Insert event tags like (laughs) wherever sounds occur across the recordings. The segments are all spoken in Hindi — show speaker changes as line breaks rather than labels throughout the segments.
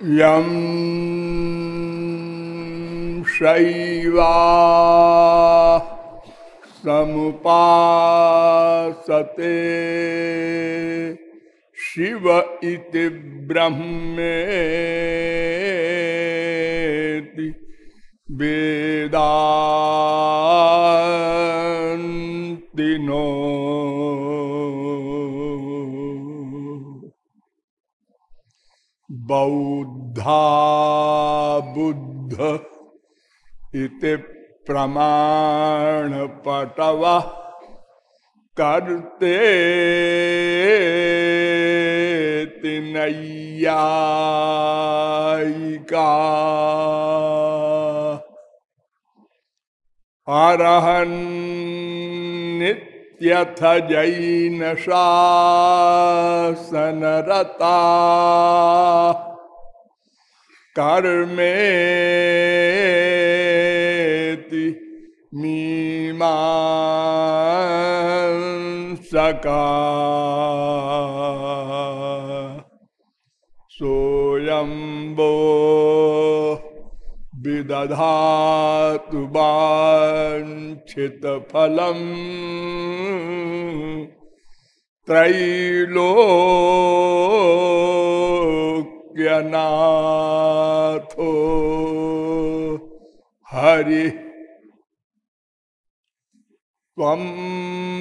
यम शैवा समुपासते शिव इति ब्रह्मेति वेदान्ति बौद्धा बुद्ध इति प्रमाणपटव करते नैयायिका अरहन नित्यथ जैन शासनरता कर्मेति मीमांसका। सोयम्बो विदधातु वाञ्छित फलम्। त्रैलोक्यनाथो। हरि त्वं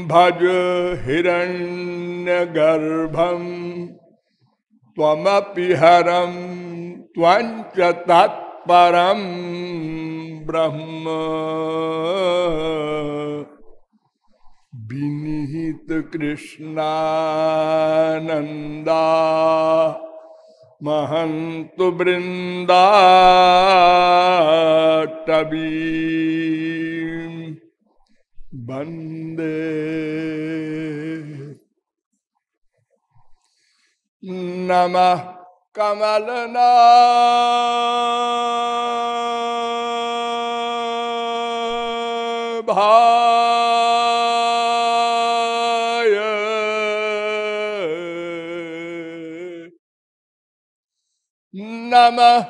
भज हिरण्यगर्भम्। त्वमपि हरं त्वञ्च तत्परं ब्रह्म। विनिहित कृष्णानन्दा महन्तु बृन्दाटवी वंदे नमः। कमलना भाय नमः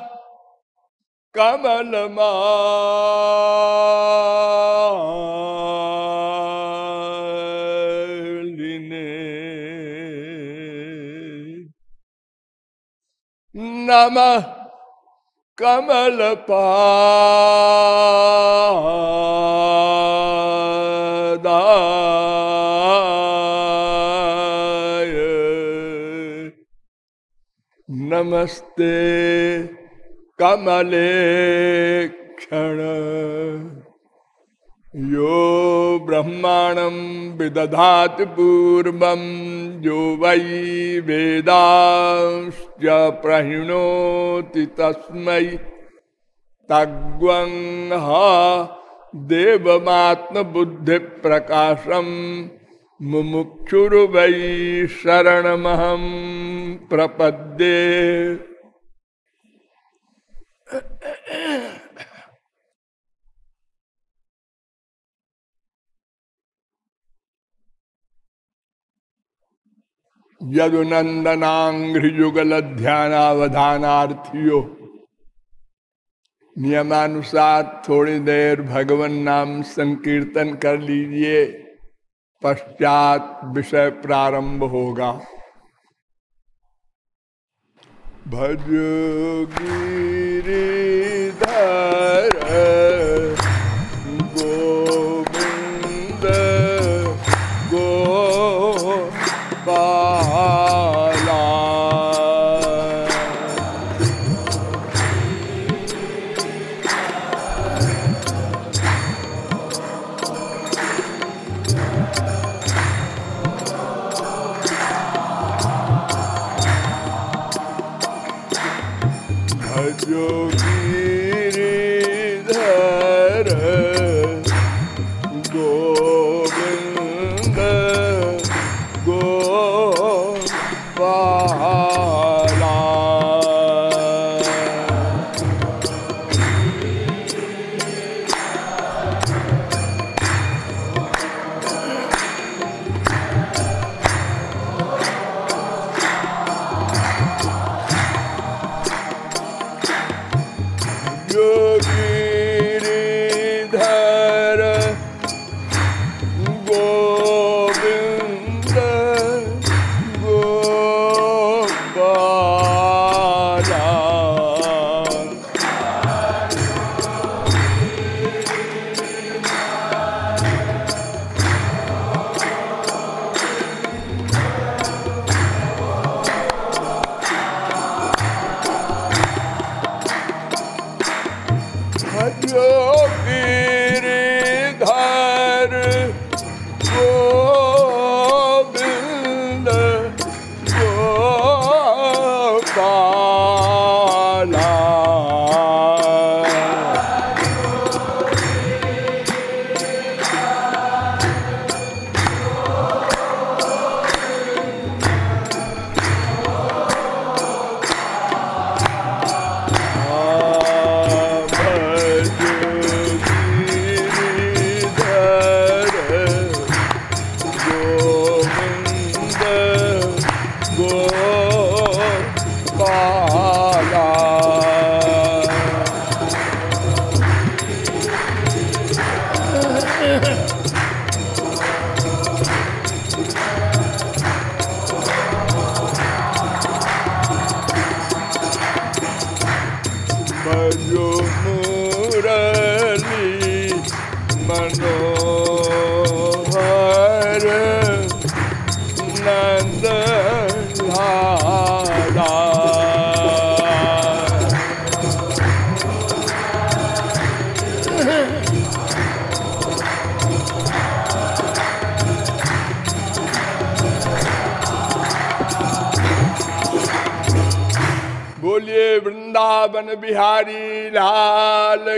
कमलमा नमः कमल नमस्ते कमले क्षण यो ब्रह्माणं विदधाति पूर्वं जो वै वेदांश्च प्रहिणोति तस्मै। तग्वंह देवमात्मबुद्धिप्रकाशं मुमुक्षुर्वै शरणमहं प्रपद्ये। यदुनंदनाघ्रिजुगल ध्यानावधानार्थियों नियमानुसार थोड़ी देर भगवान नाम संकीर्तन कर लीजिए, पश्चात विषय प्रारंभ होगा। भज गिरिधर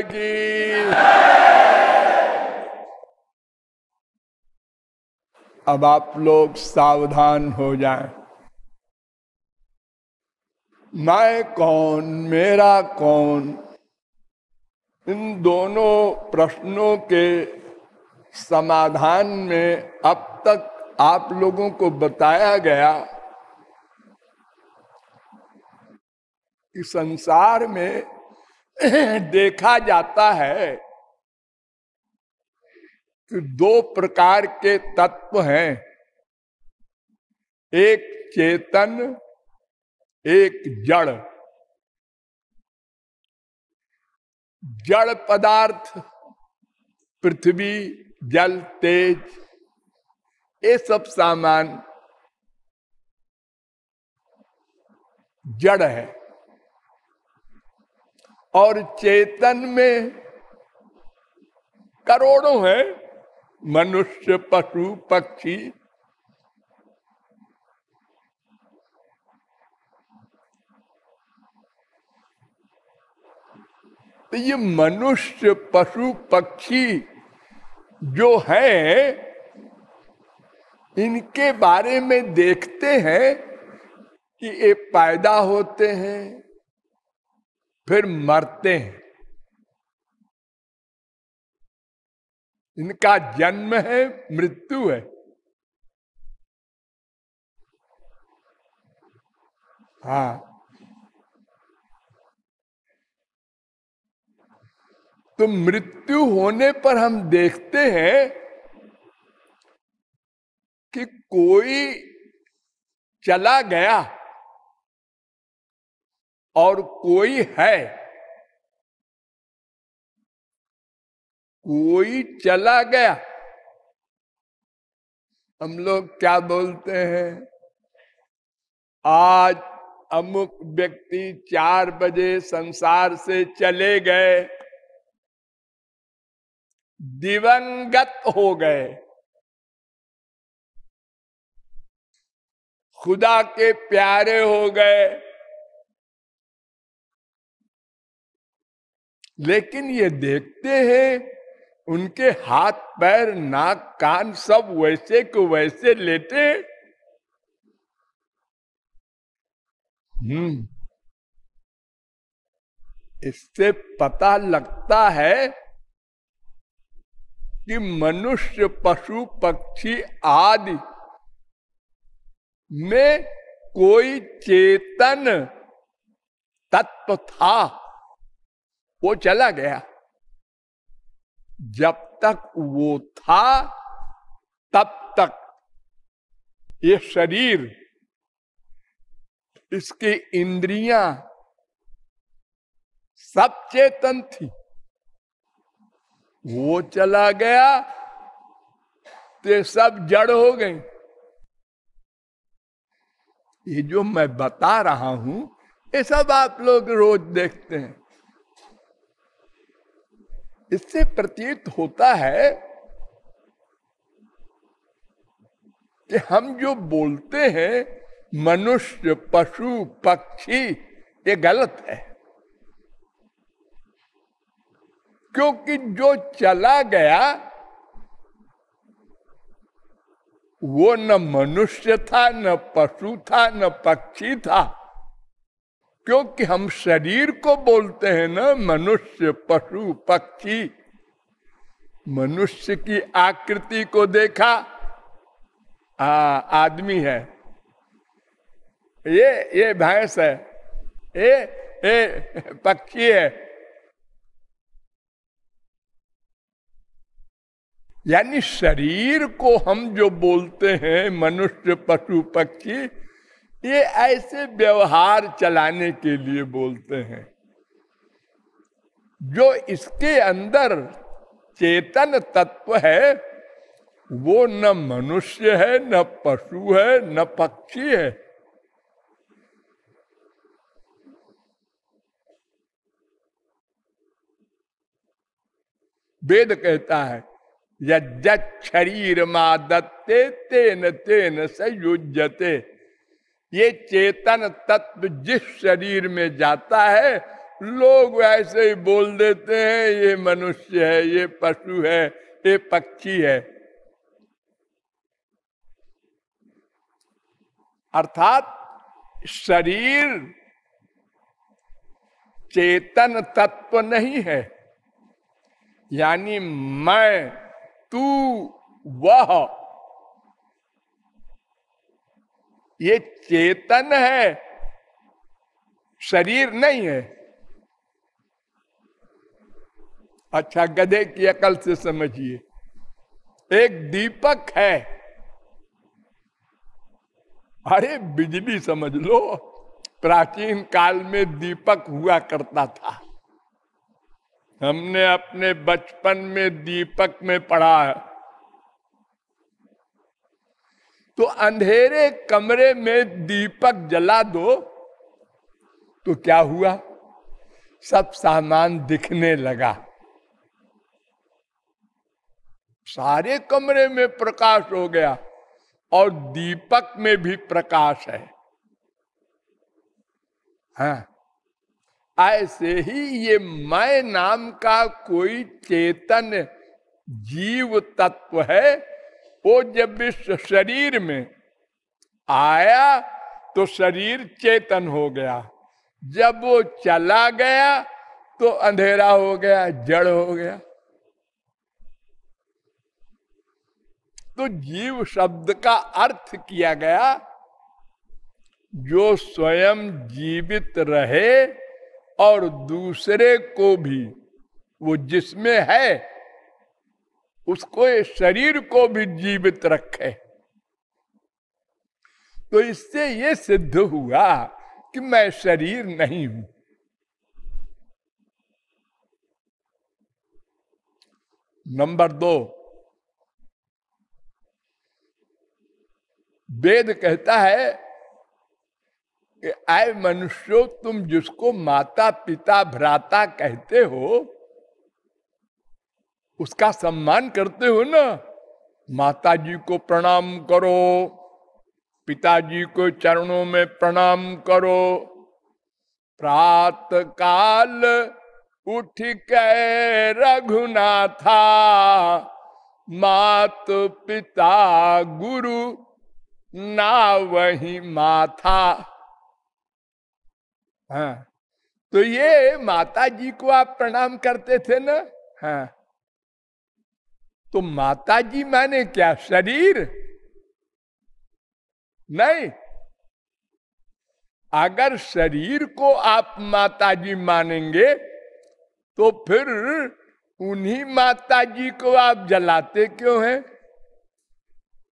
की अब आप लोग सावधान हो जाएँ। मैं कौन, मेरा कौन इन दोनों प्रश्नों के समाधान में अब तक आप लोगों को बताया गया कि संसार में (laughs) देखा जाता है कि दो प्रकार के तत्व हैं। एक चेतन, एक जड़। जड़ पदार्थ, पृथ्वी, जल, तेज, ये सब सामान जड़ है। और चेतन में करोड़ों हैं मनुष्य, पशु, पक्षी। तो ये मनुष्य, पशु, पक्षी जो है, इनके बारे में देखते हैं कि ये पैदा होते हैं। फिर मरते हैं। इनका जन्म है, मृत्यु है। हा। तो मृत्यु होने पर हम देखते हैं कि कोई चला गया। और कोई है? कोई चला गया? हम लोग क्या बोलते हैं? आज अमुक व्यक्ति चार बजे संसार से चले गए। दिवंगत हो गए। खुदा के प्यारे हो गए। लेकिन ये देखते हैं, उनके हाथ, पैर, नाक, कान सब वैसे को वैसे लेते। हम्म। इससे पता लगता है कि मनुष्य, पशु, पक्षी आदि में कोई चेतन तत्व था। वो चला गया। जब तक वो था, तब तक ये शरीर, इसकी इंद्रियाँ सब चेतन थी। वो चला गया तो सब जड़ हो गई। ये जो मैं बता रहा हूँ, ये सब आप लोग रोज देखते हैं। इससे प्रतीत होता है कि हम जो बोलते हैं, मनुष्य, पशु, पक्षी, ये गलत है। क्योंकि जो चला गया, वो न मनुष्य था, न पशु था, न पक्षी था। क्योंकि हम शरीर को बोलते हैं ना मनुष्य पशु पक्षी। मनुष्य की आकृति को देखा आ, आदमी है। ये ये भैंस है ये ये पक्षी है। यानी शरीर को हम जो बोलते हैं मनुष्य पशु पक्षी ये ऐसे व्यवहार चलाने के लिए बोलते हैं, जो इसके अंदर चेतन तत्व है, वो न मनुष्य है, न पशु है, न पक्षी है। वेद कहता है यज्जरीर मा दत्ते तेन तेन संयुजते ये चेतन तत्व जिस शरीर में जाता है, लोग ऐसे ही बोल देते हैं, ये मनुष्य है, ये पशु है, ये पक्षी है। अर्थात शरीर चेतन तत्व नहीं है। यानी मैं, तू, वह ये चेतन है, शरीर नहीं है। अच्छा गधे की अकल से समझिए। एक दीपक है। अरे, बिजली समझ लो, प्राचीन काल में दीपक हुआ करता था। हमने अपने बचपन में दीपक में पढ़ा है तो अंधेरे कमरे में दीपक जला दो तो क्या हुआ? सब सामान दिखने लगा। सारे कमरे में प्रकाश हो गया और दीपक में भी प्रकाश है। हाँ ऐसे ही ये मैं नाम का कोई चेतन जीव तत्व है वो जब इस शरीर में आया तो शरीर चेतन हो गया। जब वो चला गया तो अंधेरा हो गया, जड़ हो गया। तो जीव शब्द का अर्थ किया गया, जो स्वयं जीवित रहे और दूसरे को भी, वो जिसमें है उसको शरीर को भी जीवित रखे। तो इससे ये सिद्ध हुआ कि मैं शरीर नहीं हूँ। नंबर दो, वेद कहता है कि आय मनुष्यो, तुम जिसको माता पिता भ्राता कहते हो उसका सम्मान करते हो ना माता जी को प्रणाम करो, पिताजी को चरणों में प्रणाम करो। प्रात काल उठ के रघुनाथा, मात पिता गुरु ना वही माथा। हाँ तो ये माता जी को आप प्रणाम करते थे ना? हाँ। तो माता जी माने क्या शरीर? नहीं। अगर शरीर को आप माता जी मानेंगे तो फिर उन्हीं माता जी को आप जलाते क्यों हैं?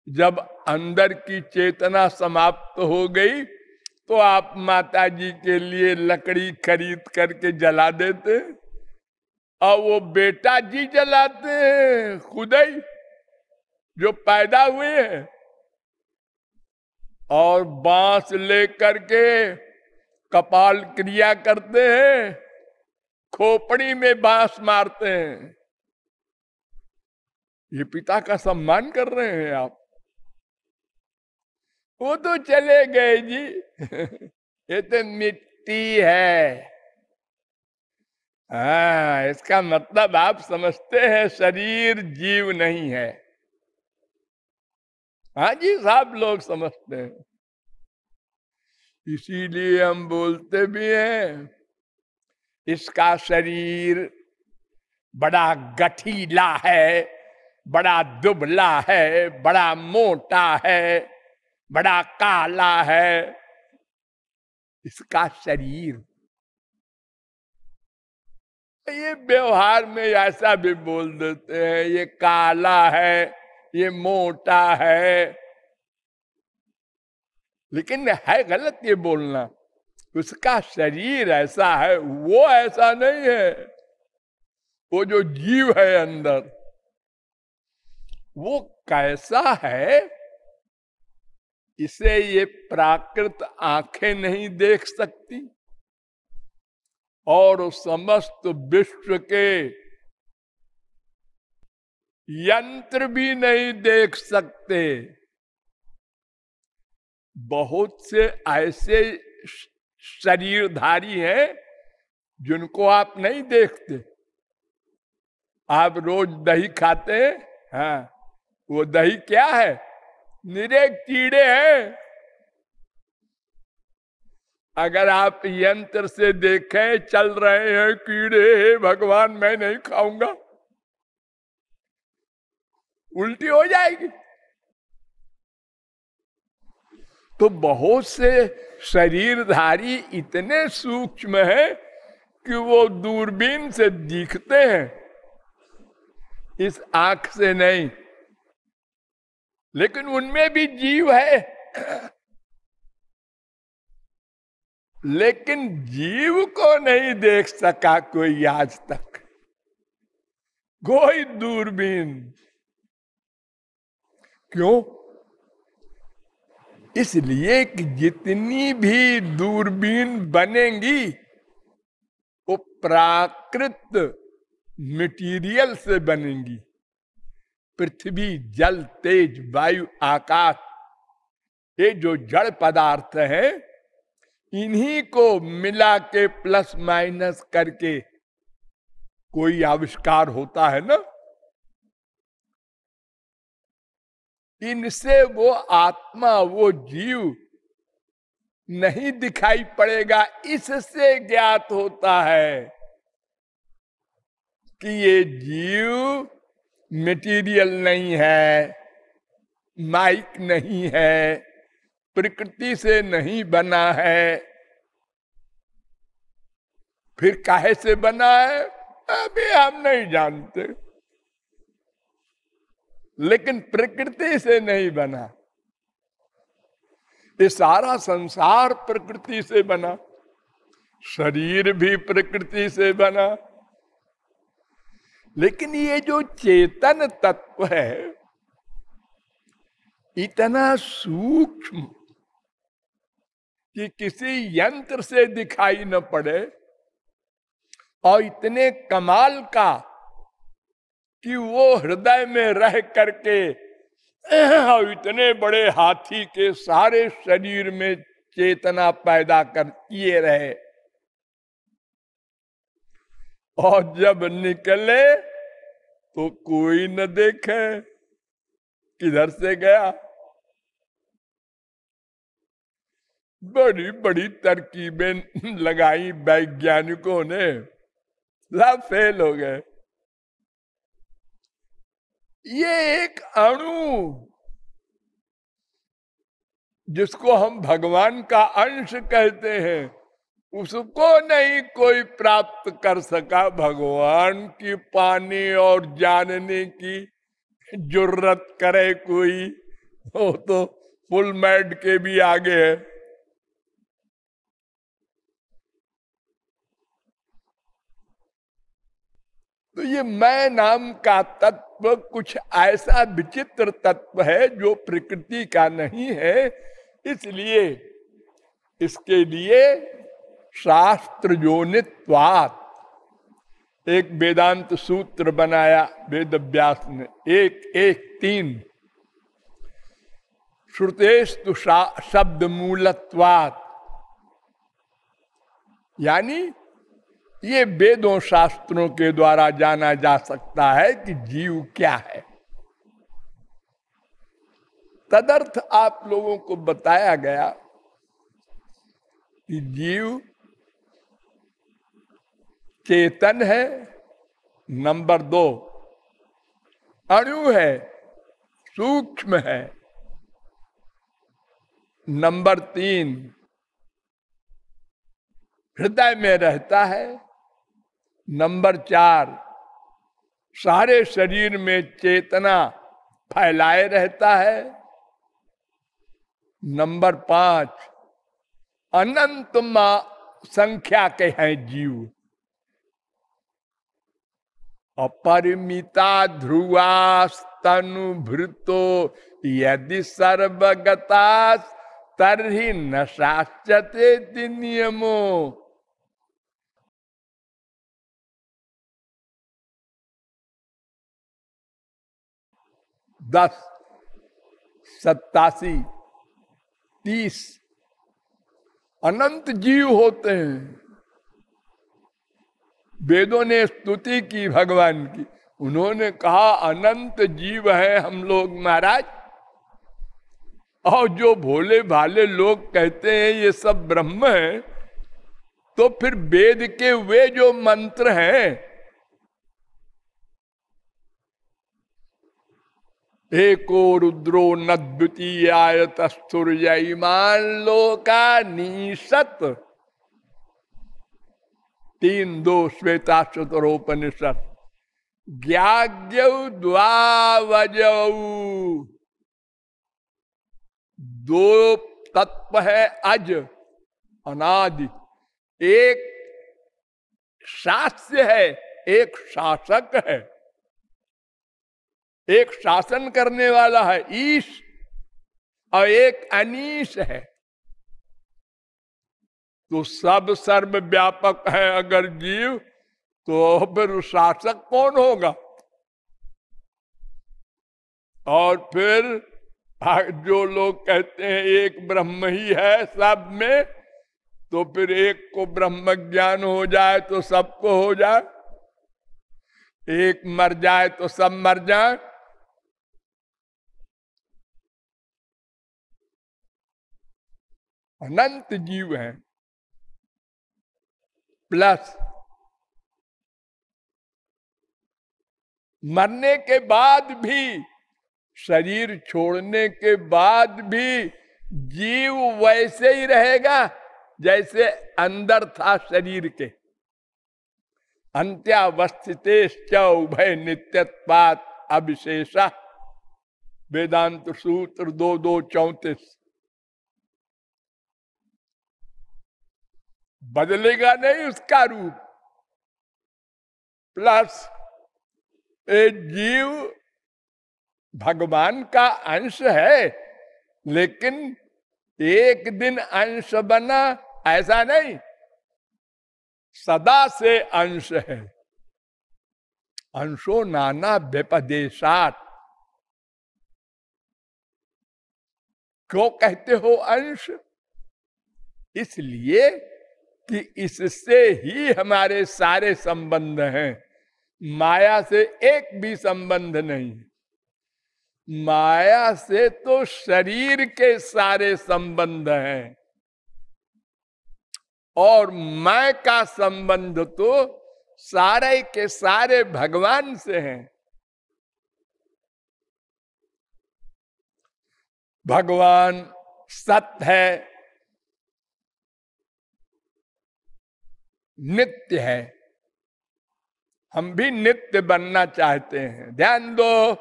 जब अंदर की चेतना समाप्त हो गई तो आप माता जी के लिए लकड़ी खरीद करके जला देते। और वो बेटा जी जलाते हैं खुद ही जो पैदा हुए हैं। और बाँस लेकर के कपाल क्रिया करते हैं, खोपड़ी में बाँस मारते हैं। ये पिता का सम्मान कर रहे हैं आप। वो तो चले गए जी। (laughs) ये तो मिट्टी है। हाँ इसका मतलब आप समझते हैं शरीर जीव नहीं है। हाँ जी, सब लोग समझते हैं। इसीलिए हम बोलते भी हैं, इसका शरीर बड़ा गठीला है, बड़ा दुबला है, बड़ा मोटा है, बड़ा काला है। इसका शरीर ये व्यवहार में ऐसा भी बोल देते हैं, ये काला है, ये मोटा है। लेकिन है गलत ये बोलना, उसका शरीर ऐसा है, वो ऐसा नहीं है। वो जो जीव है अंदर, वो कैसा है, इसे ये प्राकृत आँखें नहीं देख सकती। और समस्त विश्व के यंत्र भी नहीं देख सकते। बहुत से ऐसे शरीरधारी हैं जिनको आप नहीं देखते। आप रोज दही खाते हैं हाँ वो दही क्या है? निरे कीड़े हैं। अगर आप यंत्र से देखें, चल रहे हैं कीड़े, भगवान मैं नहीं खाऊँगा। उल्टी हो जाएगी। तो बहुत से शरीरधारी इतने सूक्ष्म है कि वो दूरबीन से दिखते हैं। इस आँख से नहीं, लेकिन उनमें भी जीव है। लेकिन जीव को नहीं देख सका कोई आज तक। कोई दूरबीन। क्यों? इसलिए कि जितनी भी दूरबीन बनेंगी, वो प्राकृत मटेरियल से बनेंगी। पृथ्वी, जल, तेज, वायु, आकाश, ये जो जड़ पदार्थ है इन्हीं को मिला के प्लस माइनस करके कोई आविष्कार होता है ना? इनसे वो आत्मा, वो जीव नहीं दिखाई पड़ेगा, इससे ज्ञात होता है कि ये जीव मटेरियल नहीं है माइक नहीं है। प्रकृति से नहीं बना है। फिर काहे से बना है? अभी हम नहीं जानते। लेकिन प्रकृति से नहीं बना। ये सारा संसार प्रकृति से बना। शरीर भी प्रकृति से बना। लेकिन ये जो चेतन तत्व है, इतना सूक्ष्म कि किसी यंत्र से दिखाई न पड़े और इतने कमाल का कि वो हृदय में रह करके (clears throat) और इतने बड़े हाथी के सारे शरीर में चेतना पैदा कर किए रहे। और जब निकले तो कोई न देखे किधर से गया। बड़ी बड़ी तरकीबें लगाई वैज्ञानिकों ने। सब फेल हो गए। ये एक अणु जिसको हम भगवान का अंश कहते हैं, उसको नहीं कोई प्राप्त कर सका भगवान की पानी और जानने की ज़रूरत करे कोई। वो तो फुल मैड के भी आगे है। तो ये मैं नाम का तत्व कुछ ऐसा विचित्र तत्व है जो प्रकृति का नहीं है। इसलिए इसके लिए शास्त्र जोनित्वात एक वेदांत सूत्र बनाया वेद व्यास ने, एक एक, तीन। श्रुतेस्तु शब्द मूलत्वात यानी ये वेदों शास्त्रों के द्वारा जाना जा सकता है कि जीव क्या है। तदर्थ आप लोगों को बताया गया कि जीव चेतन है, नंबर दो। अणु है, सूक्ष्म है। नंबर तीन, हृदय में रहता है नंबर चार, सारे शरीर में चेतना फैलाए रहता है। नंबर पाँच, अनंत संख्या के हैं जीव। अपरिमिता ध्रुवास्तनुभृतो यदि सर्वगता तरही नशाचते नियमो। दस, सत्तासी, तीस अनंत जीव होते हैं। वेदों ने स्तुति की भगवान की। उन्होंने कहा, अनंत जीव है हम लोग, महाराज। और जो भोले भाले लोग कहते हैं, ये सब ब्रह्म है तो फिर वेद के वे जो मंत्र हैं एको रुद्रो न द्वितीय तस्थुर्यमान लोका नीसत। तीन दो श्वेता चतुरोपनिषद ज्ञाज्ञ दो तत्व है अज, अनादि। एक शास्य है, एक शासक है। एक शासन करने वाला है, ईश, और एक अनीश है। तो सब सर्व व्यापक है, अगर जीव तो फिर शासक कौन होगा? और फिर जो लोग कहते हैं, एक ब्रह्म ही है सब में तो फिर एक को ब्रह्म ज्ञान हो जाए तो सबको हो जाए। एक मर जाए तो सब मर जाए। अनंत जीव हैं। प्लस मरने के बाद भी, शरीर छोड़ने के बाद भी जीव वैसे ही रहेगा जैसे अंदर था शरीर के। अंत्यावस्थित उभय नित्यत्वात अविशेषा। वेदांत सूत्र दो दो चौतीस। बदलेगा नहीं उसका रूप। प्लस ए जीव भगवान का अंश है, लेकिन एक दिन अंश बना, ऐसा नहीं। सदा से अंश है। अंशो नाना व्यपदेशात। क्यों कहते हो अंश? इसलिए कि इससे ही हमारे सारे संबंध हैं। माया से एक भी संबंध नहीं। माया से तो शरीर के सारे संबंध हैं। और मैं का संबंध तो सारे के सारे भगवान से हैं। भगवान सत्य है नित्य है। हम भी नित्य बनना चाहते हैं। ध्यान दो,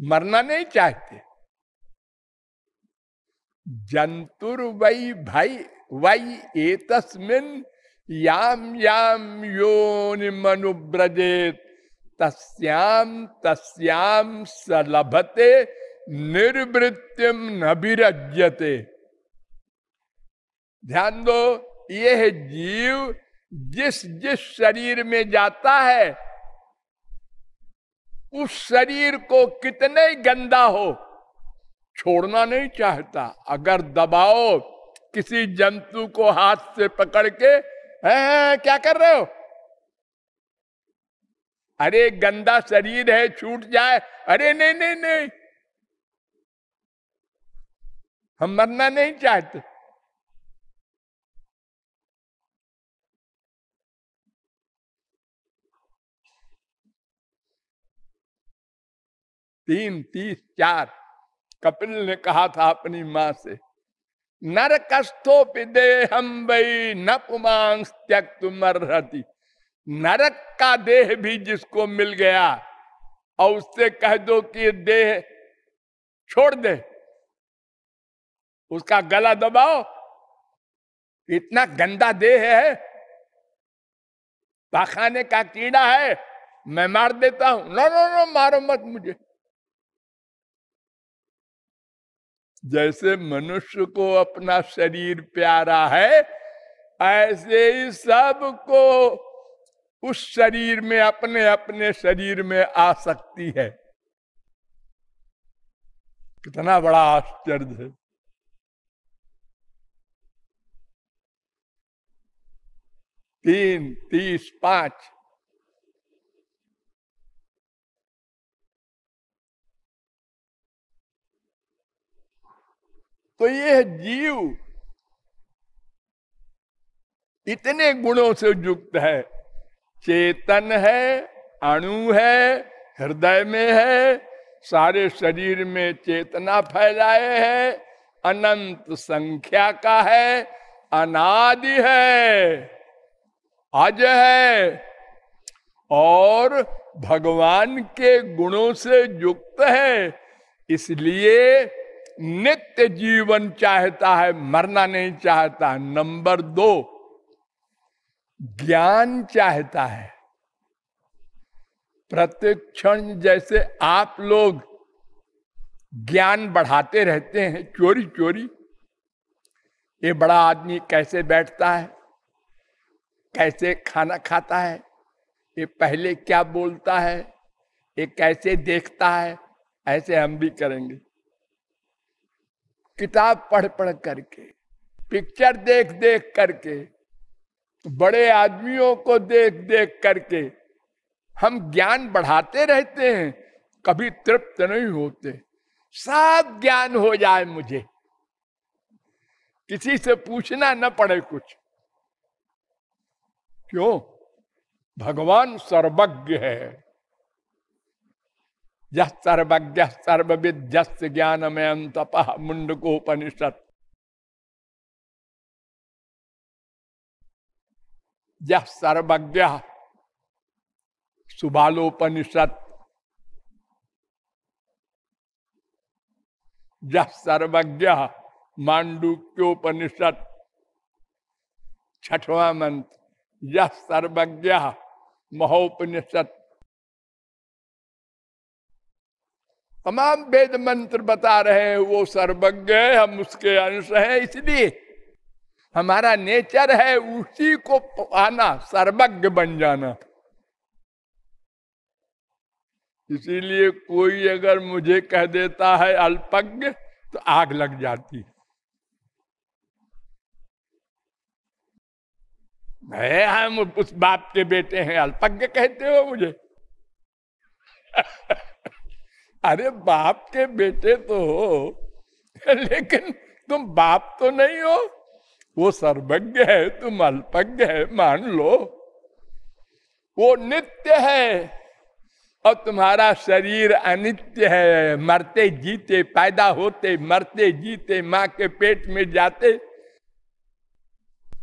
मरना नहीं चाहते। जंतुर वही भाई वही एतस्मिन याम याम योन मनुब्रजेत तस्याम तस्याम सलभते निर्वृत्यम नभिरज्यते ध्यान दो यह जीव जिस जिस शरीर में जाता है उस शरीर को कितने गंदा हो छोड़ना नहीं चाहता। अगर दबाओ किसी जंतु को हाथ से पकड़ के है, क्या कर रहे हो? अरे गंदा शरीर है छूट जाए। अरे नहीं नहीं नहीं। हम मरना नहीं चाहते। तीन, तीस, चार। कपिल ने कहा था अपनी माँ से नरकस्थो पिदे हम वही न पुमांस त्यक मरती नरक का देह भी जिसको मिल गया, और उससे कह दो कि देह छोड़ दे। उसका गला दबाओ। इतना गंदा देह है। पाखाने का कीड़ा है। मैं मार देता हूँ। नो नो नो मारो मत मुझे। जैसे मनुष्य को अपना शरीर प्यारा है, ऐसे ही सबको उस शरीर में, अपने अपने शरीर में आ सकती है। कितना बड़ा आश्चर्य है। तीन, तीस, पाँच तो यह जीव। इतने गुणों से युक्त है। चेतन है, अणु है, हृदय में है, सारे शरीर में चेतना फैलाए है, अनंत संख्या का है, अनादि है, अज है। और भगवान के गुणों से युक्त है, इसलिए नित्य जीवन चाहता है, मरना नहीं चाहता। नंबर दो, ज्ञान चाहता है। प्रत्येक क्षण जैसे आप लोग ज्ञान बढ़ाते रहते हैं चोरी चोरी ये बड़ा आदमी कैसे बैठता है, कैसे खाना खाता है, ये पहले क्या बोलता है, ये कैसे देखता है, ऐसे हम भी करेंगे। किताब पढ़ पढ़ करके पिक्चर देख देख करके, बड़े आदमियों को देख देख करके हम ज्ञान बढ़ाते रहते हैं, कभी तृप्त नहीं होते। सब ज्ञान हो जाए मुझे। किसी से पूछना न पड़े कुछ। क्यों? भगवान सर्वज्ञ है। सर्वज्ञ सर्वविद्य ज्ञान में अंतप मुंडकोपनिषद यह सर्वज्ञ सुबालोपनिषद यह सर्वज्ञ मांडुक्योपनिषद छठवा मंत्र यह सर्वज्ञ महोपनिषद तमाम वेद मंत्र बता रहे हैं, वो सर्वज्ञ है, हम उसके अंश हैं, इसलिए हमारा नेचर है उसी को पाना सर्वज्ञ बन जाना। इसीलिए कोई अगर मुझे कह देता है अल्पज्ञ तो आग लग जाती है। हम उस बाप के बेटे हैं, अल्पज्ञ कहते हो मुझे? (laughs) अरे बाप के बेटे तो हो, लेकिन तुम बाप तो नहीं हो। वो सर्वज्ञ है, तुम अल्पज्ञ है, मान लो। वो नित्य है, और तुम्हारा शरीर अनित्य है। मरते जीते, पैदा होते, मरते जीते, माँ के पेट में जाते।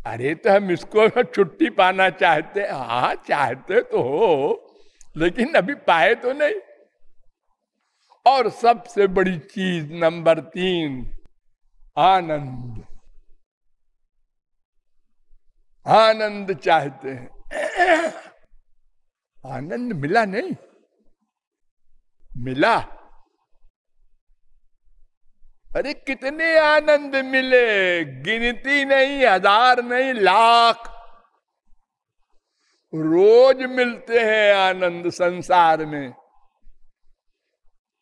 अरे तो हम इसको छुट्टी पाना चाहते हाँ चाहते तो हो, लेकिन अभी पाए तो नहीं। और सबसे बड़ी चीज़ नंबर तीन, आनंद। आनंद चाहते हैं। आनंद मिला नहीं? मिला। अरे कितने आनंद मिले। गिनती नहीं, हज़ार नहीं, लाख। रोज मिलते हैं आनंद संसार में।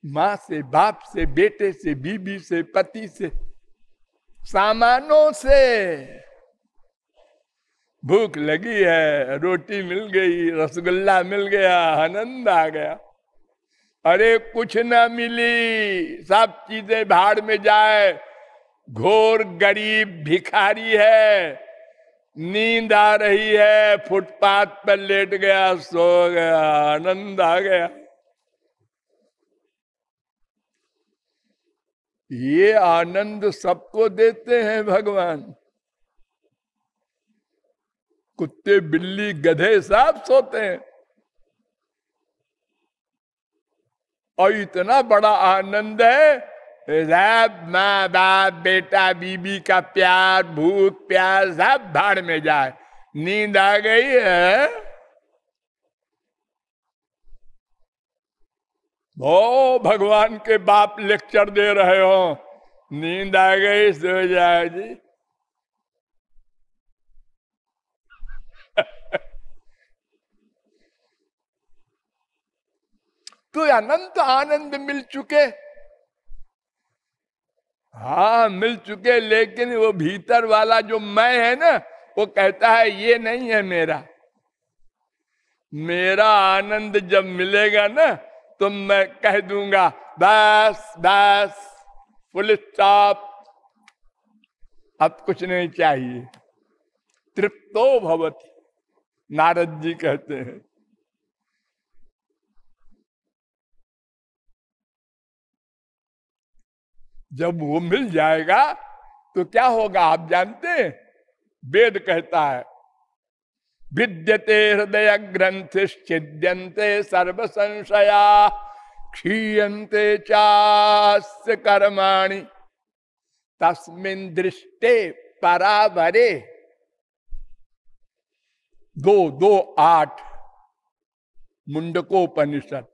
माँ से, बाप से, बेटे से, बीबी से, पति से, सामानों से। भूख लगी है, रोटी मिल गई, रसगुल्ला मिल गया, आनंद आ गया। अरे कुछ ना मिली, सब चीज़ें भाड़ में जाए। घोर गरीब भिखारी है, नींद आ रही है, फुटपाथ पर लेट गया, सो गया, आनंद आ गया। ये आनंद सबको देते हैं भगवान। कुत्ते बिल्ली गधे सब सोते हैं। और इतना बड़ा आनंद है माँ बाप, बेटा, बीबी का प्यार भूत प्यार सब भाड़ में जाए। नींद आ गई है? ओ, भगवान के बाप लेक्चर दे रहे हो। नींद आ गई, सो जाए जी। (laughs) तो अनंत आनंद मिल चुके। हाँ मिल चुके, लेकिन वो भीतर वाला जो मैं है ना, वो कहता है, ये नहीं है मेरा। मेरा आनंद जब मिलेगा ना तो मैं कह दूँगा, बस बस फुल स्टॉप अब कुछ नहीं चाहिए। तृप्तो भवती, नारद जी कहते हैं। जब वो मिल जाएगा तो क्या होगा, आप जानते हैं? वेद कहता है विद्यते हृदय ग्रंथ छिद्यंते सर्व संशया क्षीयते चास्य कर्माणि। तस्मिन दृष्टे परावरे। दो दो, आठ मुंडकोपनिषद।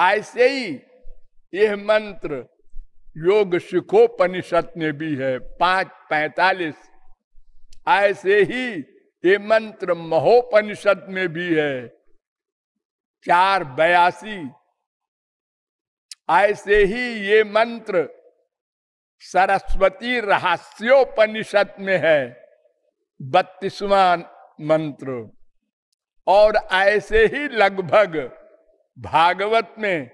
ऐसे ही यह मंत्र योग सुखोपनिषद में भी है, पाँच, पैतालीस। ऐसे ही ये मंत्र महोपनिषद में भी है। चार बयासी। ऐसे ही ये मंत्र सरस्वती रहस्योपनिषद में है। बत्तीसवा मंत्र। और ऐसे ही लगभग भागवत में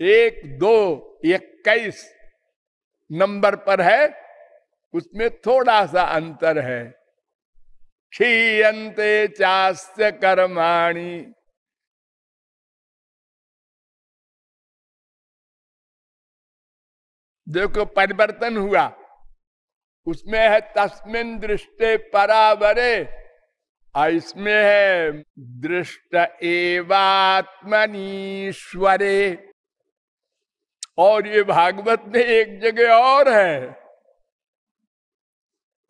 एक, दो, इक्कीस नंबर पर है। उसमें थोड़ा सा अंतर है। क्षीयते चास्य कर्माणी। देखो, परिवर्तन हुआ। उसमें है तस्मिन दृष्टे परावरे इसमें है दृष्ट एवात्मनीश्वरे। और ये भागवत में एक जगह और है।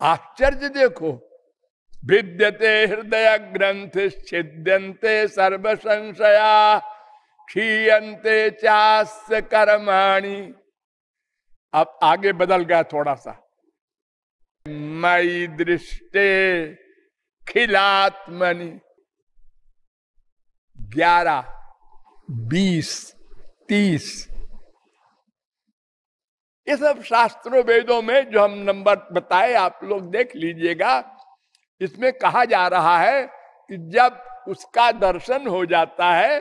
आश्चर्य देखो विद्यते हृदय ग्रंथ छिद्यंते सर्व संशया क्षीयते चास कर्माणी। अब आगे बदल गया थोड़ा सा मई दृष्टे खिलात्मनि। ग्यारह, बीस, तीस। ये सब शास्त्रों, वेदों में जो हम नंबर बताए, आप लोग देख लीजिएगा। इसमें कहा जा रहा है कि जब उसका दर्शन हो जाता है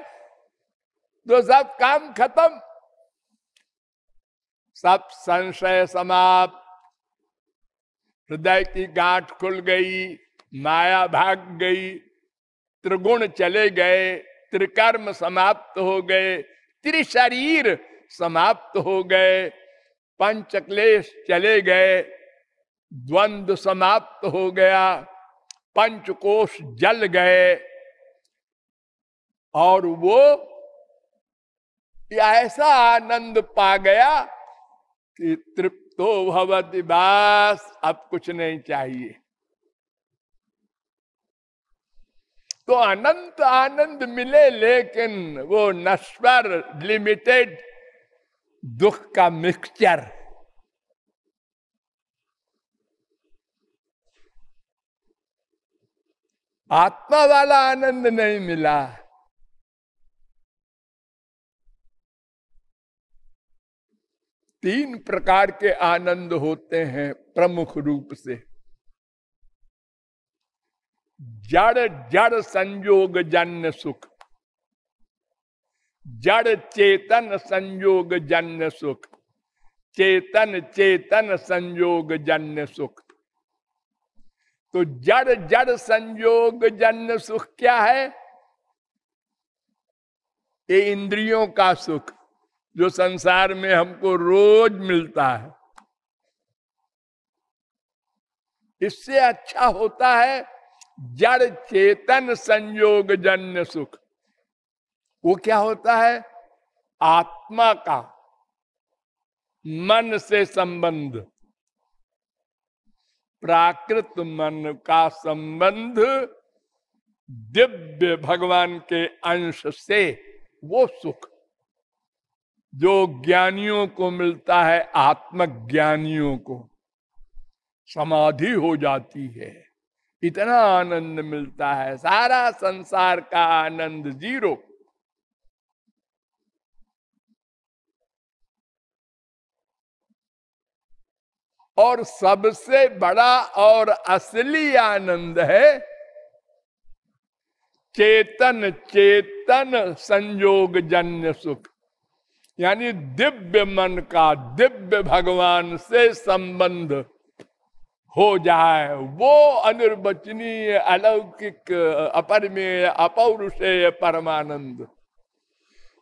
तो सब काम खत्म। सब संशय समाप्त। हृदय की गांठ खुल गई, माया भाग गई, त्रिगुण चले गए, त्रिकर्म समाप्त हो गए, त्रिशरीर समाप्त हो गए पंच क्लेश चले गए द्वंद समाप्त हो गया। पंचकोश जल गए और वो ऐसा आनंद पा गया कि तृप्तो भवती बास, अब कुछ नहीं चाहिए। तो अनंत आनंद मिले, लेकिन वो नश्वर लिमिटेड दुख का मिक्सचर आत्मा वाला आनंद नहीं मिला। तीन प्रकार के आनंद होते हैं प्रमुख रूप से। जड़ जड़ संयोग जन्य सुख। जड़ चेतन संयोग जन्य सुख। चेतन चेतन संयोग जन्य सुख। तो जड़ जड़ संयोग जन्य सुख क्या है? ये इंद्रियों का सुख, जो संसार में हमको रोज मिलता है। इससे अच्छा होता है जड़ चेतन संयोग जन्य सुख। वो क्या होता है? आत्मा का मन से संबंध। प्राकृत मन का संबंध दिव्य भगवान के अंश से वो सुख। जो ज्ञानियों को मिलता है, आत्मज्ञानियों को समाधि हो जाती है। इतना आनंद मिलता है, सारा संसार का आनंद ज़ीरो। और सबसे बड़ा और असली आनंद है चेतन चेतन संयोग जन्य सुख। यानी दिव्य मन का, दिव्य भगवान से संबंध हो जाए। वो अनिर्वचनीय, अलौकिक, अपरमेय, अपौरुषेय परमानंद।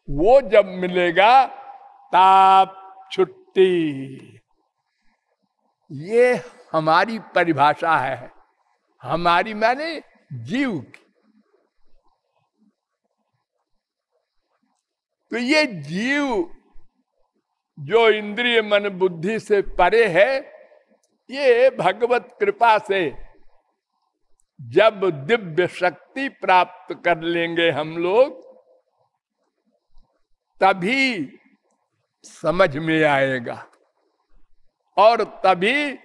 वो जब मिलेगा, ताप छुट्टी। ये हमारी परिभाषा है। हमारी माने जीव की। तो ये जीव जो इंद्रिय मन बुद्धि से परे है, ये भगवत कृपा से जब दिव्य शक्ति प्राप्त कर लेंगे हम लोग, तभी समझ में आएगा। और तभी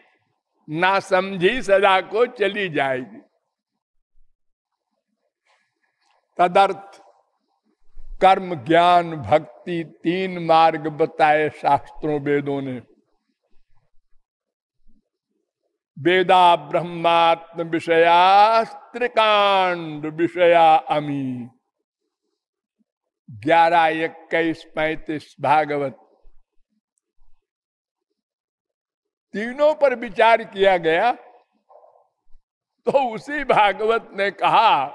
ना समझी सजा को चली जाएगी। तदर्थ कर्म, ज्ञान, भक्ति तीन मार्ग बताए शास्त्रों वेदों ने। वेदा, ब्रह्मात्म विषया त्रिकांड विषया अमी। ग्यारह, इक्कीस, पैतीस, भागवत। तीनों पर विचार किया गया तो उसी भागवत ने कहा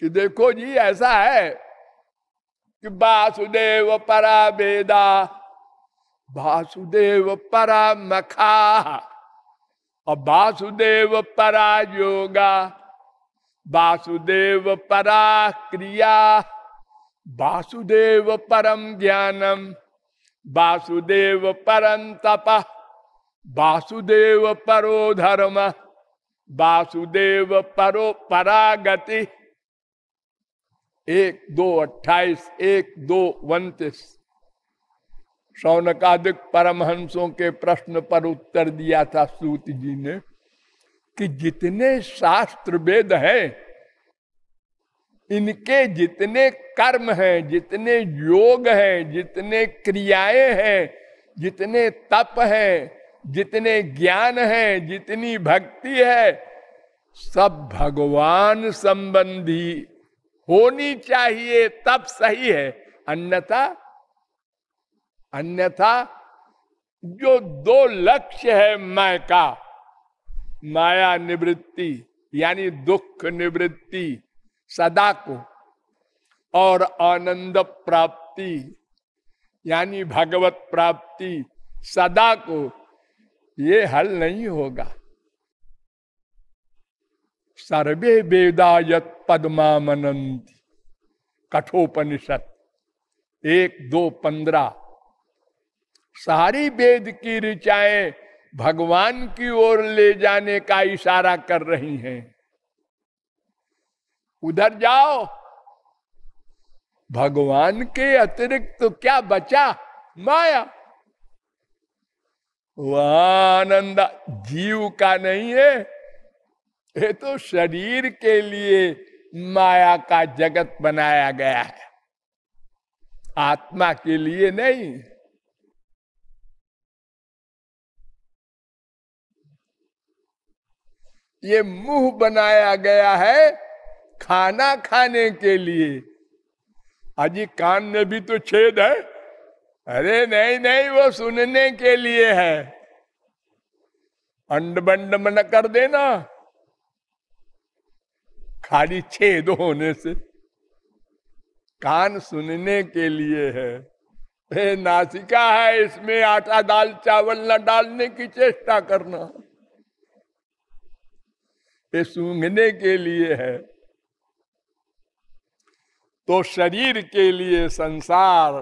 कि देखो जी, ऐसा है कि वासुदेव परा वेदा, वासुदेव परा मखा और वासुदेव परा योगा, वासुदेव परा क्रिया, वासुदेव परम ज्ञानम। वासुदेव परम तप वासुदेव परो धर्म वासुदेव परो परागति। एक, दो, अट्ठाईस, एक, दो, उन्तीस। सौनकादिक परमहंसों के प्रश्न पर उत्तर दिया था सूत जी ने कि जितने शास्त्र वेद हैं इनके जितने कर्म हैं, जितने योग हैं, जितने क्रियाएँ हैं, जितने तप हैं, जितने ज्ञान हैं, जितनी भक्ति है, सब भगवान संबंधी होनी चाहिए, तब सही है। अन्यथा अन्यथा जो दो लक्ष्य है मैं का, माया निवृत्ति, यानी दुख निवृत्ति सदा को और आनंद प्राप्ति, यानी भगवत प्राप्ति सदा को ये हल नहीं होगा। सर्वे वेदायत पद्मामनंती कठोपनिषद, एक, दो, पंद्रह। सारी वेद की ऋचाएँ भगवान की ओर ले जाने का इशारा कर रही हैं। उधर जाओ। भगवान के अतिरिक्त तो क्या बचा? माया। वह आनंद जीव का नहीं है, ये तो शरीर के लिए माया का जगत बनाया गया है। आत्मा के लिए नहीं। ये मुँह बनाया गया है खाना खाने के लिए। अजी कान में भी तो छेद है। अरे नहीं नहीं, वो सुनने के लिए है। अंड बंड मन कर देना। खाली छेद होने से। कान सुनने के लिए है। हे नासिका है, इसमें आटा दाल, चावल न डालने की चेष्टा करना। ये सूंघने के लिए है। तो शरीर के लिए संसार,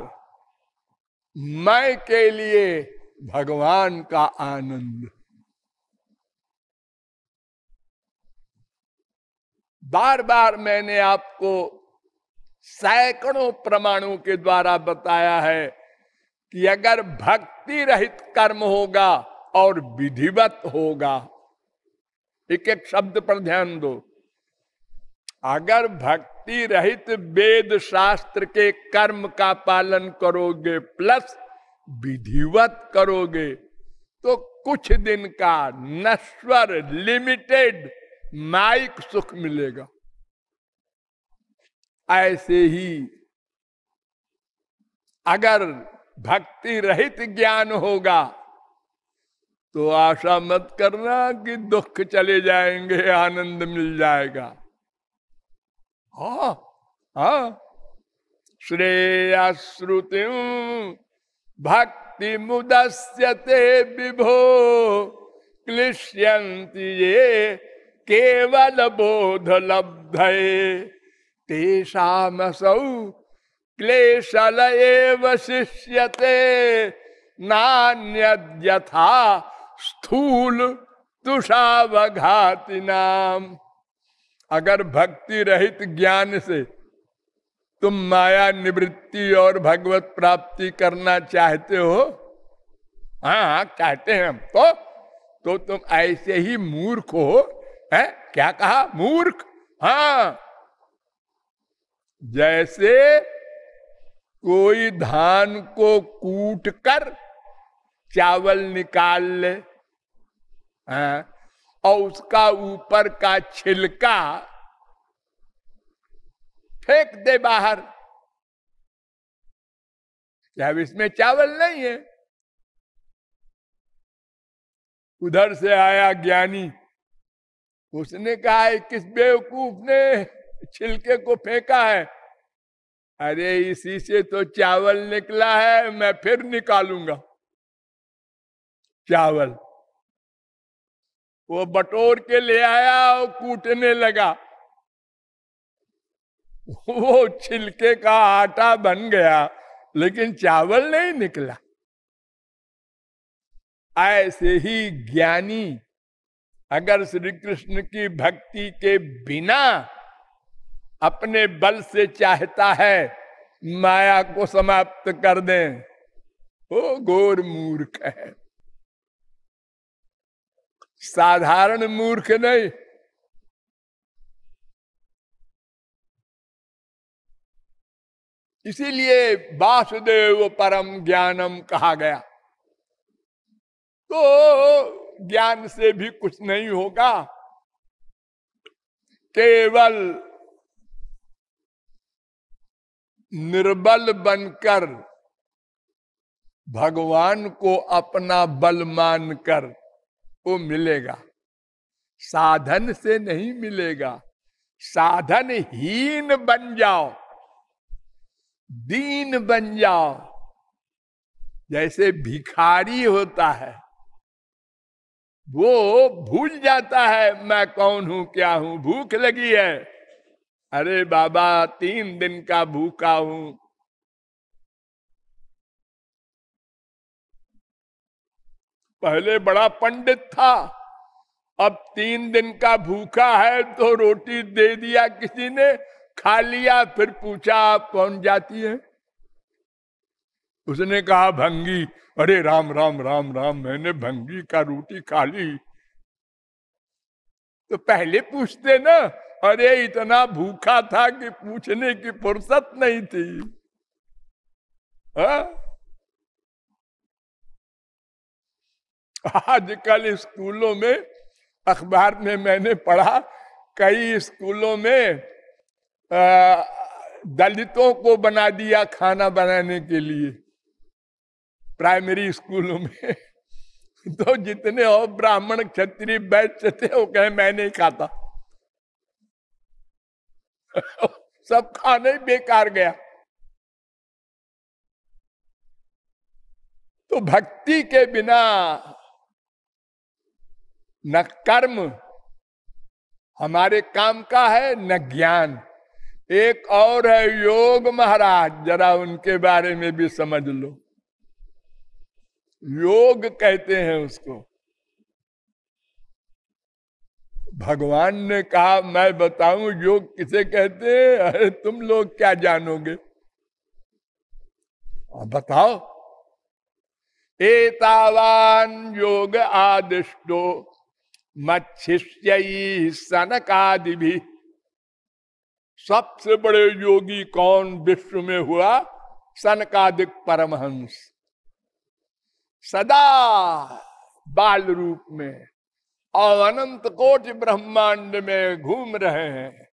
मैं के लिए भगवान का आनंद। बार बार मैंने आपको सैकड़ों प्रमाणों के द्वारा बताया है कि अगर भक्ति रहित कर्म होगा और विधिवत होगा एक एक शब्द पर ध्यान दो। अगर भक्ति रहित वेद शास्त्र के कर्म का पालन करोगे प्लस विधिवत करोगे तो कुछ दिन का नश्वर लिमिटेड माइक सुख मिलेगा। ऐसे ही अगर भक्ति रहित ज्ञान होगा तो आशा मत करना कि दुख चले जाएँगे, आनंद मिल जाएगा। श्रेयाश्रुति भक्ति मुदस्यते विभो क्लिश्यंती ये केवल बोध लब्ध तेषामसौ क्लेशल एव शिष्यते नान्यथा स्थूल तुषावघाति नाम अगर भक्ति रहित ज्ञान से तुम माया निवृत्ति और भगवत प्राप्ति करना चाहते हो हाँ चाहते हैं हम तो तो तुम ऐसे ही मूर्ख हो है? क्या कहा? मूर्ख? हाँ। जैसे कोई धान को कूट कर चावल निकाल ले हाँ, और उसका ऊपर का छिलका फेंक दे बाहर। अब इसमें चावल नहीं है, उधर से आया ज्ञानी। उसने कहा, किस बेवकूफ़ ने छिलके को फेंका है? अरे, इसी से तो चावल निकला है, मैं फिर निकालूँगा। चावल वो बटोर के ले आया और कूटने लगा। वो छिलके का आटा बन गया, लेकिन चावल नहीं निकला। ऐसे ही ज्ञानी अगर श्री कृष्ण की भक्ति के बिना अपने बल से चाहता है, माया को समाप्त कर दें। वो गोर मूर्ख है। साधारण मूर्ख नहीं। इसीलिए वासुदेव परम ज्ञानम कहा गया। तो ज्ञान से भी कुछ नहीं होगा। केवल निर्बल बनकर, भगवान को अपना बल मानकर वो मिलेगा। साधन से नहीं मिलेगा। साधन हीन बन जाओ। दीन बन जाओ। जैसे भिखारी होता है, वो भूल जाता है, मैं कौन हूँ, क्या हूँ? भूख लगी है? अरे बाबा, तीन दिन का भूखा हूँ। पहले बड़ा पंडित था, अब तीन दिन का भूखा है तो रोटी दे दिया किसी ने, खा लिया, फिर पूछा, आप कौन जाती है? उसने कहा, भंगी। अरे राम राम राम राम, मैंने भंगी का रोटी खा ली। तो पहले पूछते ना, अरे इतना भूखा था कि पूछने की फुर्सत नहीं थी। हा? आजकल स्कूलों में, अखबार में मैंने पढ़ा, कई स्कूलों में दलितों को बना दिया खाना बनाने के लिए। प्राइमरी स्कूलों में। (laughs) तो जितने और ब्राह्मण क्षत्रिय बैठते थे वो कहे, मैं नहीं खाता। (laughs) सब खाने बेकार गया। तो भक्ति के बिना न कर्म। हमारे काम का है न ज्ञान। एक और है योग महाराज, जरा उनके बारे में भी समझ लो। योग कहते हैं उसको। भगवान ने कहा, मैं बताऊँ, योग किसे कहते हैं? अरे, तुम लोग क्या जानोगे? बताओ। एतावान योग आदिष्टो। मच्छिष्य सनकादि भी सबसे बड़े योगी कौन विश्व में हुआ? सनकादिक परमहंस। सदा बाल रूप में और अनंत कोटि ब्रह्मांड में घूम रहे हैं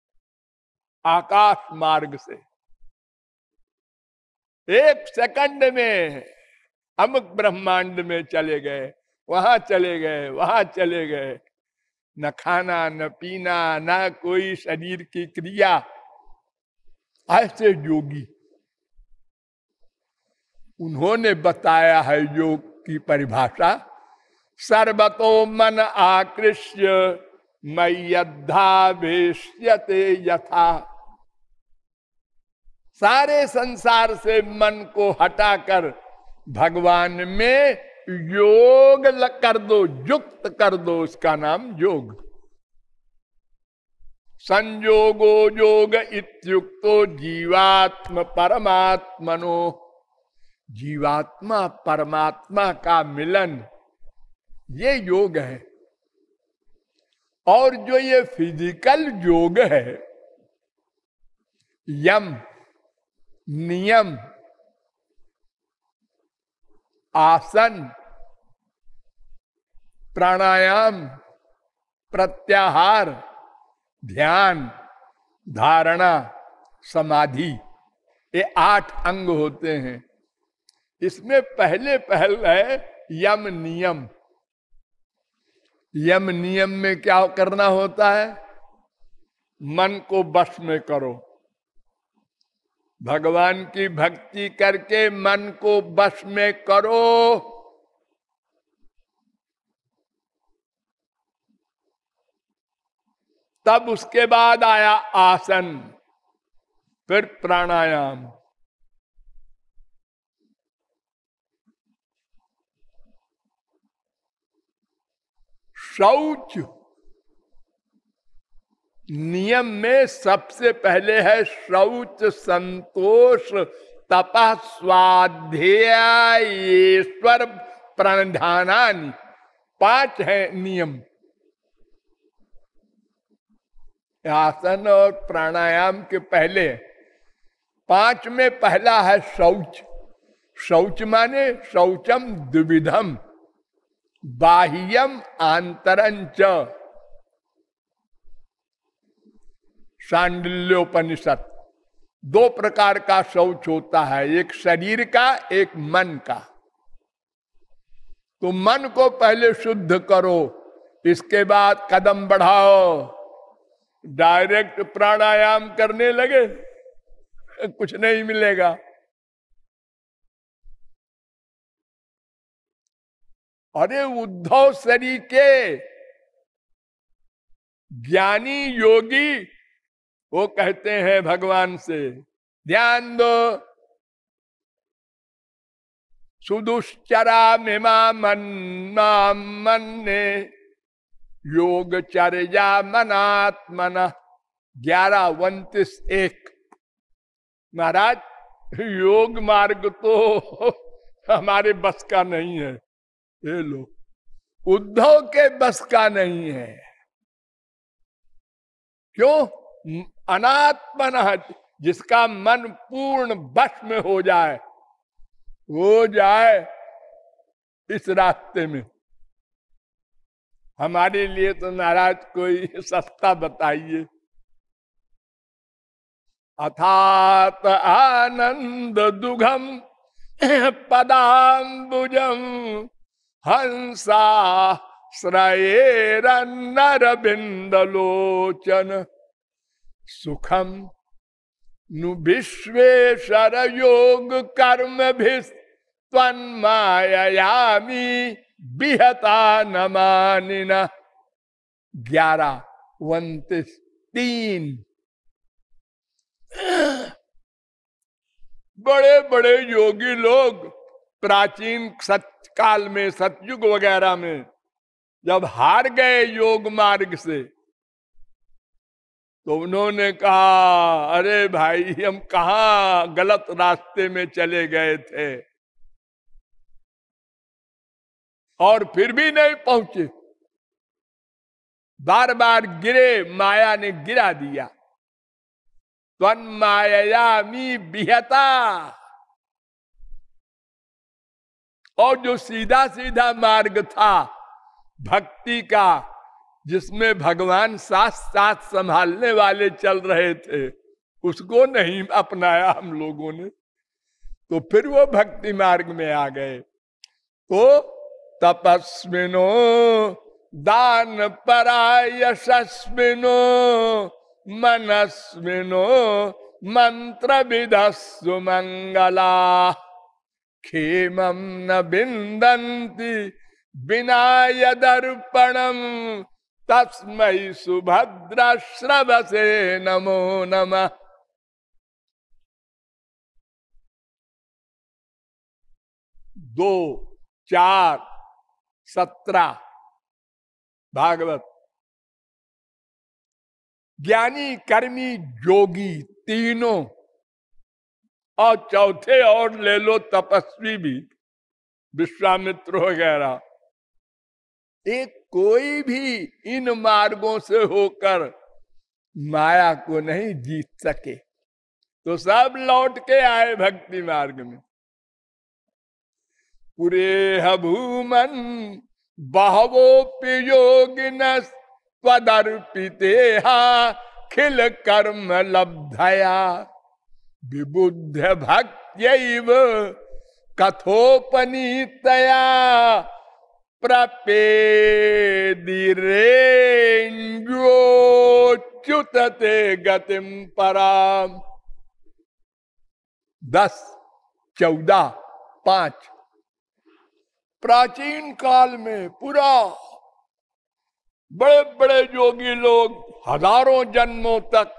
आकाश मार्ग से। एक सेकंड में अमुक ब्रह्मांड में चले गए, वहाँ चले गए, वहाँ चले गए। न खाना, न पीना, न कोई शरीर की क्रिया। ऐसे योगी। उन्होंने बताया है योग की परिभाषा सर्वतो मन आकृष्य मै मय्यधावेश्यते यथा। सारे संसार से मन को हटाकर भगवान में योग कर दो, युक्त कर दो, उसका नाम योग। संयोगो योग इत्युक्तो जीवात्म परमात्मनो। जीवात्मा परमात्मा का मिलन, ये योग है। और जो ये फ़िज़िकल योग है, यम, नियम आसन, प्राणायाम, प्रत्याहार, ध्यान, धारणा, समाधि, ये आठ अंग होते हैं। इसमें पहले पहल है यम नियम। यम नियम में क्या करना होता है? मन को बस में करो। भगवान की भक्ति करके मन को बस में करो। तब उसके बाद आया आसन, फिर प्राणायाम। शौच नियम में सबसे पहले है शौच संतोष, तपा स्वाध्यायेश्वर प्रणधानी पाँच है नियम। आसन और प्राणायाम के पहले। पाँच में पहला है शौच। शौच माने शौचम द्विविधम। बाह्यम आंतरंच सांडल्योपनिषद। दो प्रकार का शौच होता है, एक शरीर का, एक मन का। तो मन को पहले शुद्ध करो, इसके बाद कदम बढ़ाओ। डायरेक्ट प्राणायाम करने लगे, कुछ नहीं मिलेगा। अरे उद्धव शरीर के ज्ञानी योगी वो कहते हैं भगवान से, ध्यान दो। सुदुश्चरा मिमा मन्ना मन्ने। योग चर्या मनात्मन। ग्यारह, उन्तीस, एक। महाराज, योग मार्ग तो (laughs) हमारे बस का नहीं है। ये लो, उद्धव के बस का नहीं है। क्यों? अनात्मन जिसका मन पूर्ण बस में हो जाए हो जाए इस रास्ते में। हमारे लिए तो नाराज़ कोई सस्ता बताइए। अथात आनंद दुघम पदाबुजम हंसा श्रयेरन्नर बिंदलोचन। सुखम नु विश्वेश्वर योग कर्म भिस्मायामी बिहता न मानिना। ग्यारह, उन्तीस, तीन। बड़े बड़े योगी लोग प्राचीन सत्काल में, सतयुग वगैरह में, जब हार गए योग मार्ग से तो उन्होंने कहा, अरे भाई, हम कहा गलत रास्ते में चले गए थे? और फिर भी नहीं पहुँचे। बार बार गिरे, माया ने गिरा दिया। तन माया मी बिहता और जो सीधा सीधा मार्ग था, भक्ति का जिसमें भगवान साथ साथ संभालने वाले चल रहे थे, उसको नहीं अपनाया हम लोगों ने। तो फिर वो भक्ति मार्ग में आ गए। तो तपस्विनो, दान परा यशस्विनो मनस्विनो मंत्र विधस्सु मंगला। खेमम न बिंदंती बिना यदर्पणम तस्मय सुभद्र श्रवसे नमो नमः। दो, चार, सत्रह, भागवत। ज्ञानी, कर्मी, जोगी, तीनों। और चौथे और ले लो तपस्वी भी। विश्वामित्र वगैरह एक कोई भी इन मार्गों से होकर माया को नहीं जीत सके। तो सब लौट के आए भक्ति मार्ग में। पूरे भूमन बहवोपि योगिन स्वदर्पिते खिल कर्म लब्धया। विबुद्ध भक्त कथोपनीतया। प्रपेदिरेंजोच्युतते गतिम पराम दस, चौदह, पाँच। प्राचीन काल में पूरा बड़े बड़े योगी लोग हज़ारों जन्मों तक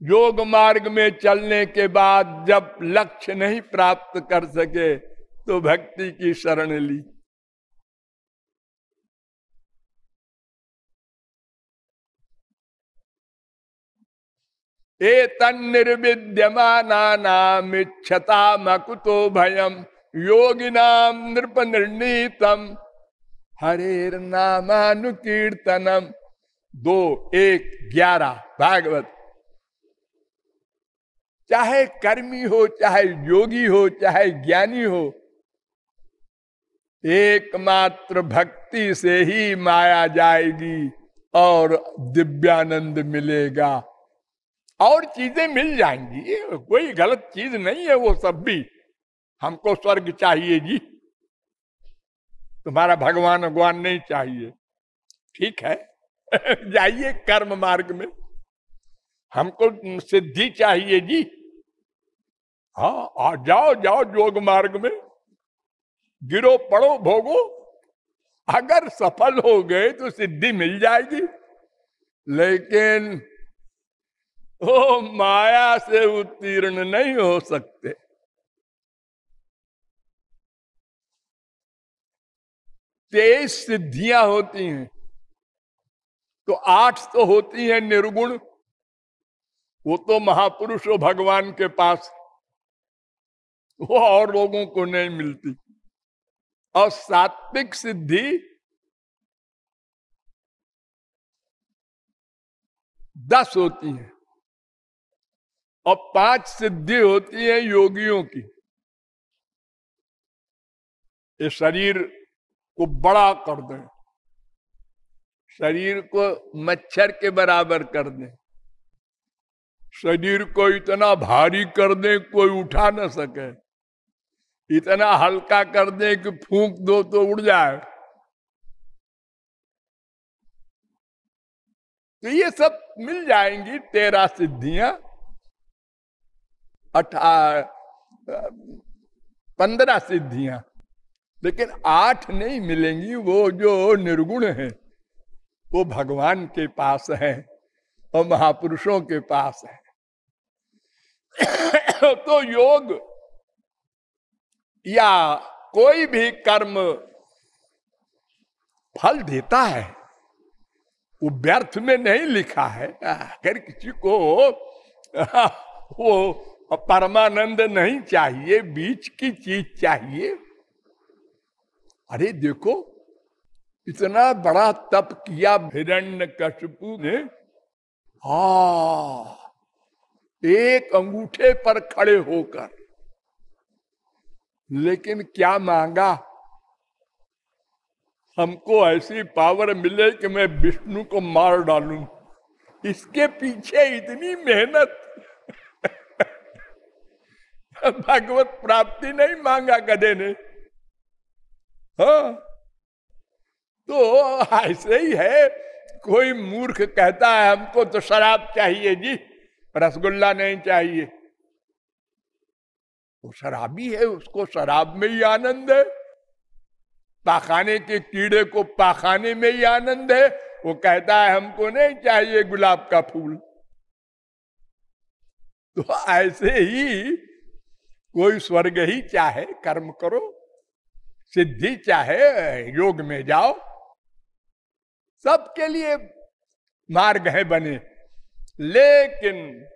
योग मार्ग में चलने के बाद जब लक्ष्य नहीं प्राप्त कर सके तो भक्ति की शरण ली। ए तन्निर्विद्यमानामिच्छता मकुतो भयम योगिनाम नृप निर्णीतम हरेर नामानुकीर्तनम दो, एक, ग्यारह, भागवत। चाहे कर्मी हो, चाहे योगी हो, चाहे ज्ञानी हो, एकमात्र भक्ति से ही माया जाएगी और दिव्यानंद मिलेगा। और चीज़ें मिल जाएँगी। कोई गलत चीज़ नहीं है वो सब भी। हमको स्वर्ग चाहिए जी। तुम्हारा भगवान भगवान नहीं चाहिए। ठीक है। (laughs) जाइए कर्म मार्ग में। हमको सिद्धि चाहिए जी। हाँ जाओ जाओ योग मार्ग में। गिरो पड़ो भोगो। अगर सफल हो गए तो सिद्धि मिल जाएगी। लेकिन वो माया से उत्तीर्ण नहीं हो सकते। तेईस सिद्धियाँ होती हैं तो आठ तो होती हैं निर्गुण। वो तो महापुरुष हो भगवान के पास, वो और लोगों को नहीं मिलती। और सात्विक सिद्धि, दस होती है। और पाँच सिद्धि होती है योगियों की। ये शरीर को बड़ा कर दें। शरीर को मच्छर के बराबर कर दें। शरीर को इतना भारी कर दे कोई उठा ना सके। इतना हल्का कर दे कि फूंक दो तो उड़ जाए। तो ये सब मिल जाएँगी तेरह सिद्धियाँ। अठा पंद्रह सिद्धियाँ। लेकिन आठ नहीं मिलेंगी, वो जो निर्गुण है, वो भगवान के पास है और महापुरुषों के पास है। (coughs) तो योग या कोई भी कर्म फल देता है, वो व्यर्थ में नहीं लिखा है। अगर किसी को (laughs) वो परमानंद नहीं चाहिए, बीच की चीज़ चाहिए। अरे देखो, इतना बड़ा तप किया हिरण्य कशपू ने। हा एक अंगूठे पर खड़े होकर। लेकिन क्या मांगा? हमको ऐसी पावर मिले कि मैं विष्णु को मार डालूं। इसके पीछे इतनी मेहनत (laughs) भगवत प्राप्ति नहीं मांगा गधे ने। हाँ। तो ऐसे ही है, कोई मूर्ख कहता है, हमको तो शराब चाहिए जी, रसगुल्ला नहीं चाहिए। वो शराबी है, उसको शराब में ही आनंद है। पाखाने के कीड़े को पाखाने में ही आनंद है। वो कहता है, हमको नहीं चाहिए गुलाब का फूल। तो ऐसे ही कोई स्वर्ग ही चाहे, कर्म करो, सिद्धि चाहे, योग में जाओ। सबके लिए मार्ग है बने। लेकिन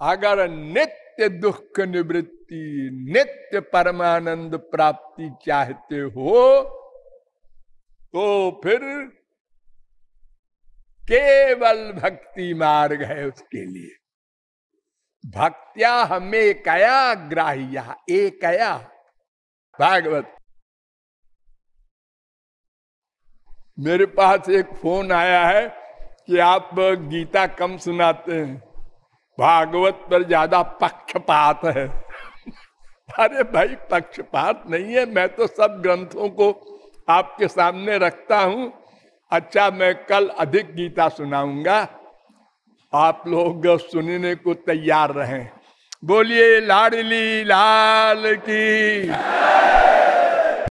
अगर नित्य दुख निवृत्ति, नित्य परमानंद प्राप्ति चाहते हो तो फिर केवल भक्ति मार्ग है उसके लिए। भक्त्या हमें कया ग्राह्या? एकया। भागवत। मेरे पास एक फ़ोन आया है कि आप गीता कम सुनाते हैं। भागवत पर ज़्यादा पक्षपात है। अरे भाई, पक्षपात नहीं है। मैं तो सब ग्रंथों को आपके सामने रखता हूँ। अच्छा मैं कल अधिक गीता सुनाऊँगा। आप लोग सुनने को तैयार रहें। बोलिए लाडली लाल की।